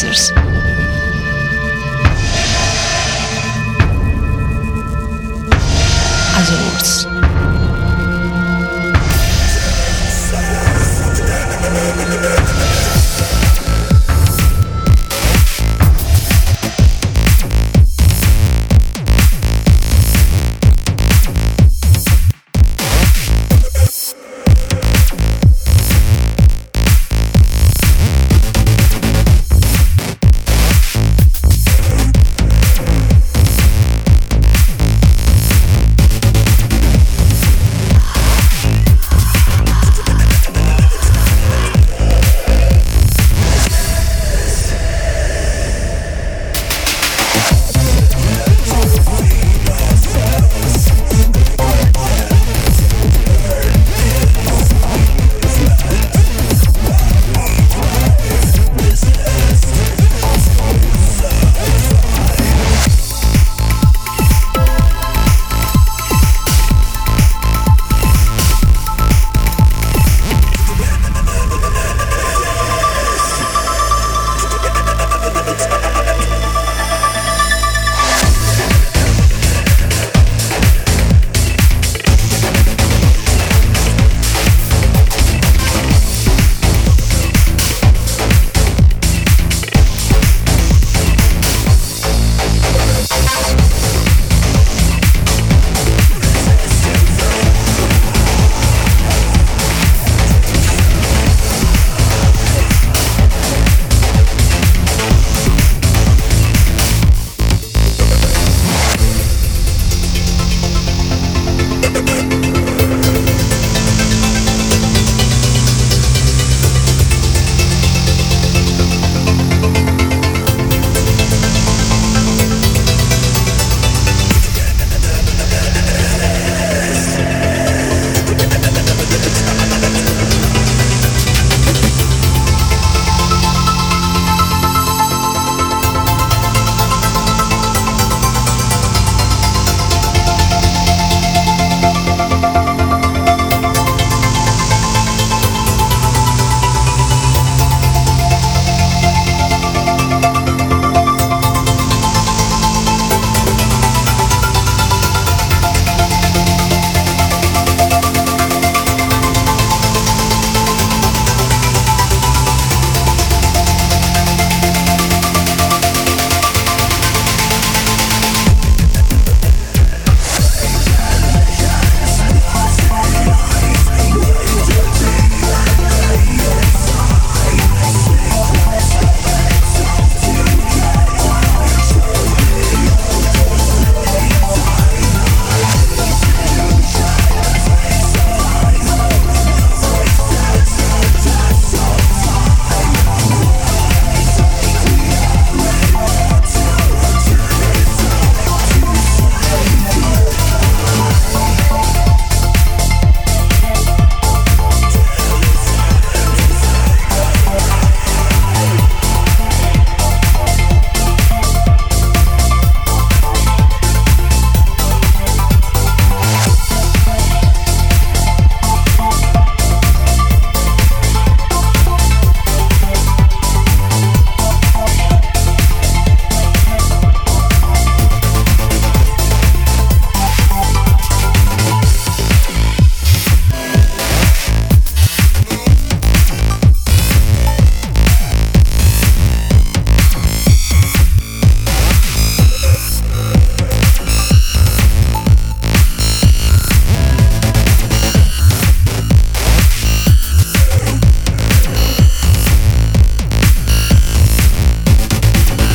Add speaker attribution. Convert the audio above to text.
Speaker 1: hazırız. Hazır oluruz. Yeah. us.